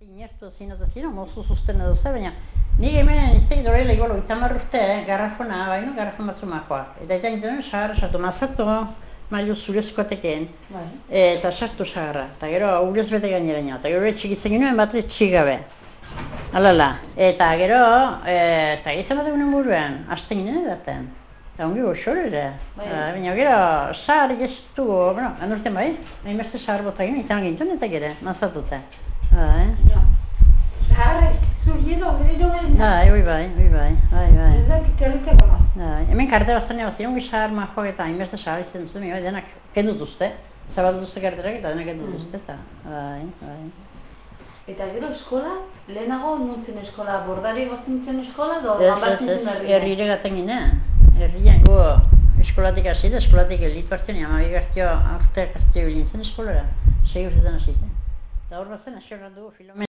inertu zinatu ziren, mozu zuzten edo ze, baina nik hemen iztegi dorela igual oitamar urte, garrafona, baino garrafon batzu makoak. Eta eta egiten sahar esatu, mazatu, mailu zurezkoateken, Bai. eta sartu sagarra. Eta gero urez bete gainera nio, eta gero etxikitzen ginoen bat etxigabe. Alala, eta gero, e, ez da gizan bat egunen buruan, hasten ginen edaten. Eta ongi goxor ere. Bai. Eh, Baina gero, sahar geztu, bueno, handurten bai, hain beste sahar bota ginen, eta gintuen eta gero, mazatute. Bai, bai, oi bai, oi bai, bai, bai. Ez da, kiterriteko no. Bai, hemen karte baztania bazien, ongi sahar majoak eta hainbeste sahar izan zuen, bai, denak kendu duzte. Zabatu duzte karterak eta denak kendu duzte, eta, bai, bai. Eta gero eskola, lehenago nuntzen eskola, bordari gozintzen eskola, do Ez, ez, ganbatzen ez, zen herrian. herrire gaten ginen. Herrian gu eskolatik hasi da, eskolatik elitu hartzen, ama bigartio, aurte hartio bilintzen eskolara. Sei urtetan hasi. Eta hor batzen, hasi dugu filomen.